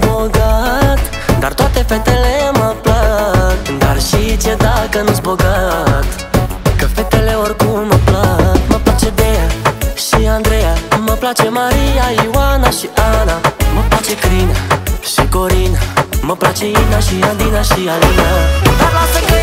bogat Dar toate fetele mă plac. Dar și ce dacă nu-s bogat Mă place Ina și Andina și Alina. Dar lasă că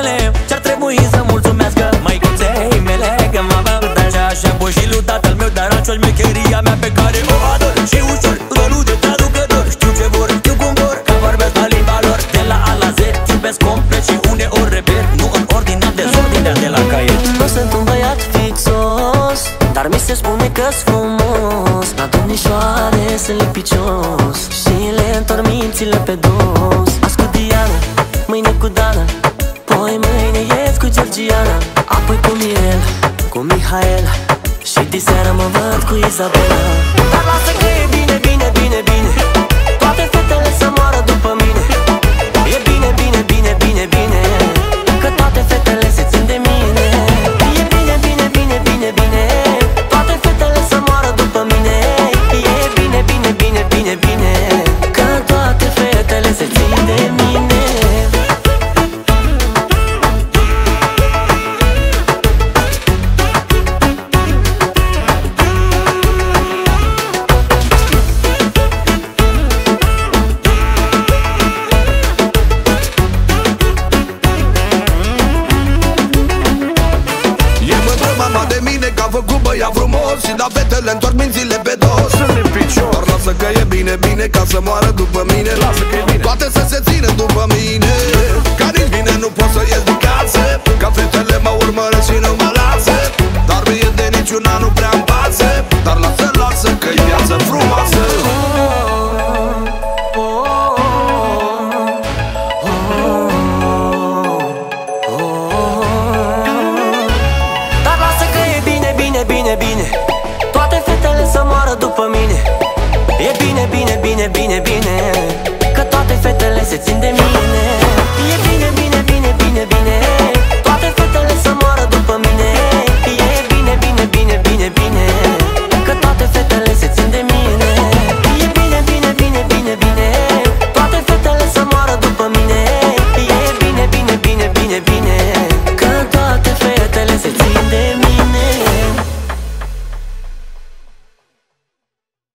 sunt cele Ce-ar trebui să mulțumească Măicuței mele Că m-a avut așa așa Bă și lui tatăl meu Dar acea șmecheria mea pe care o ador. Și ușor rolul de traducător Știu ce vor, știu cum vor Că vorbesc la limba lor. De la A la Z Iubesc complet și uneori repet Nu în ordinea dezordinea de la caiet. Nu sunt un băiat fixos Dar mi se spune că-s frumos. La domnișoare sunt lipicios Și le întorc mințile pe dos. Azi cu Diana, mâine cu cu Mihaela Și diseară mă văd cu Isabela. Dar lasă mine că a făcut băia frumos. Și la fetele întorc mințile pe dos. Sunt în picior. Dar lasă că e bine, bine ca să moară după mine. Lasă